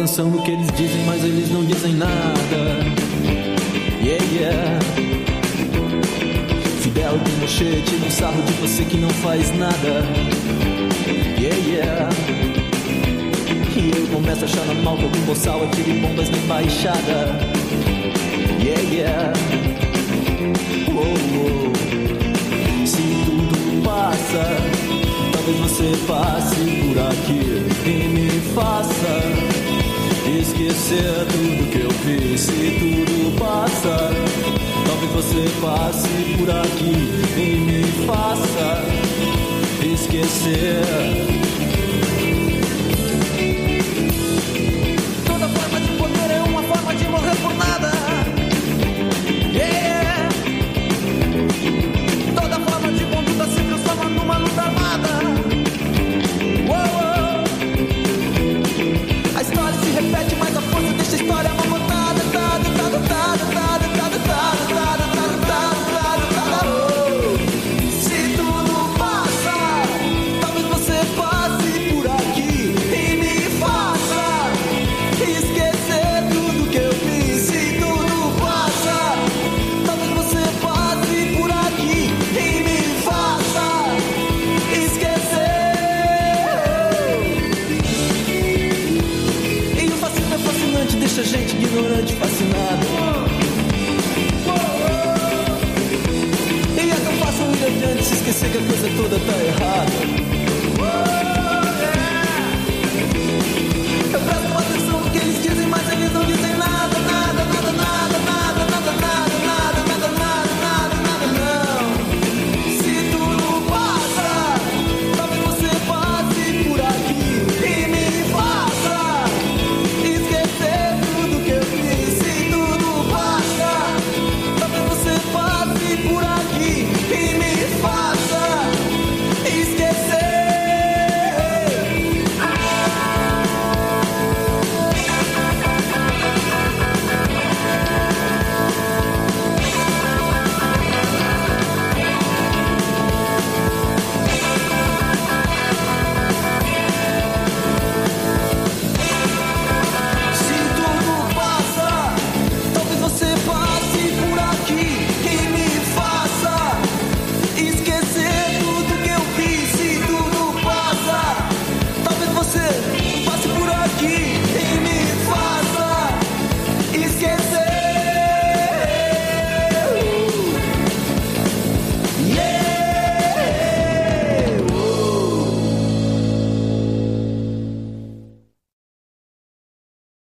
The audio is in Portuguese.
atenção no que eles dizem, mas eles não dizem nada. Yeah, yeah. Fidel de tira um sarro de você que não faz nada. Yeah, yeah. E eu começo a achar normal que algum boçal atire bombas na embaixada. Yeah, yeah. Oh, oh. Se tudo passa, talvez você passe por aqui e me faça esquecer tudo que eu fiz. Se tudo passa, talvez você passe por aqui e me faça esquecer. Deixa a gente ignorante, fascinado. E é tão fácil ir adiante se esquecer que a coisa toda tá errada.